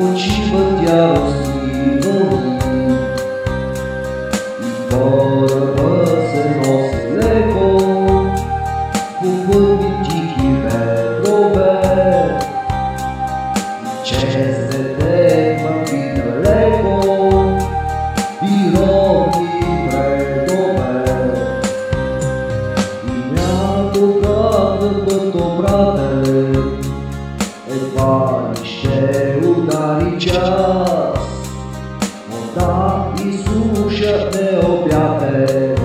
Ucichł od jarosty i woli i boli. lutarića Onda i slušate objave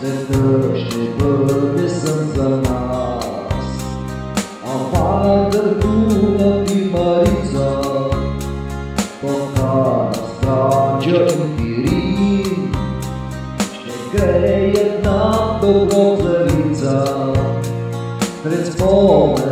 Sve tržne brde sam za nas Avada Duna i Marica Toka strađa i pirin Ne greje na dobro zelica Pred spomen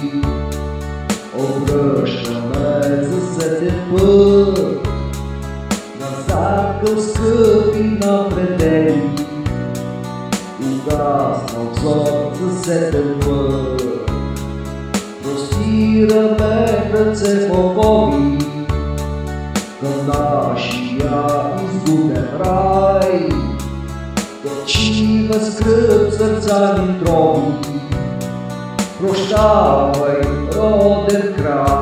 apă Nasacă scâpii n-au pretenii Un gaz sau zorță se tâmpă Prostiră mergățe popovi Că nașia izbune rai Cine vă scrâp sărțanii drobi Proștavă-i rodem crai.